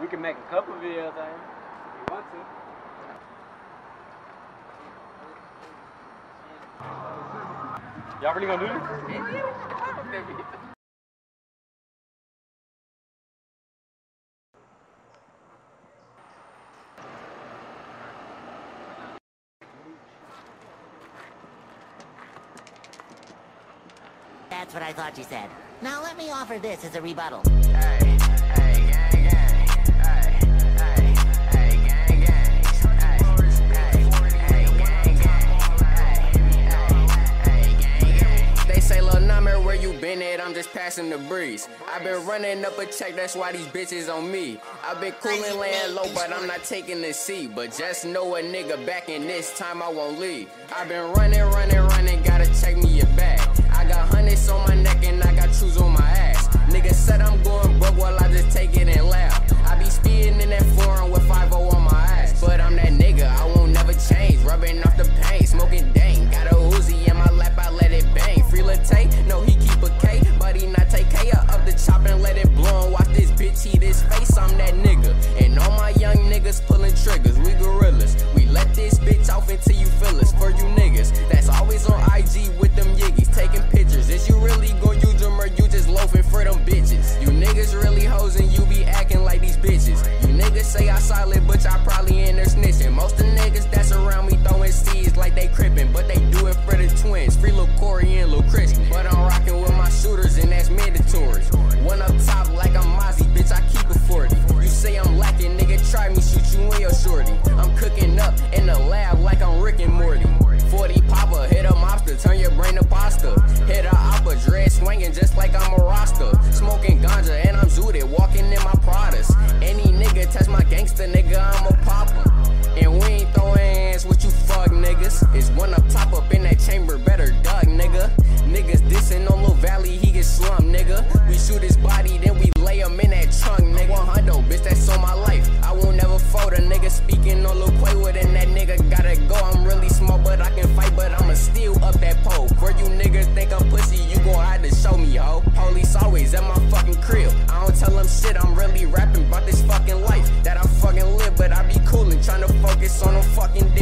We can make a couple videos out here if you want to. Y'all really gonna do this? That's what I thought you said. Now let me offer this as a rebuttal. Hey. been at, I'm just passing the breeze. i been running up a check, that's why these bitches on me. i been cooling laying low, but I'm not taking the seat. But just know a nigga back in this time, I won't leave. i been running, running, running, gotta check me your back. I got hundreds on my neck and I got see this face, I'm that nigga. And all my young niggas pulling triggers. Smoking ganja and I'm zooted, walking in my Pradas. Any nigga test my gangster nigga, I'm a rapping about this fucking life that I fucking live, but I be coolin', trying to focus on them fucking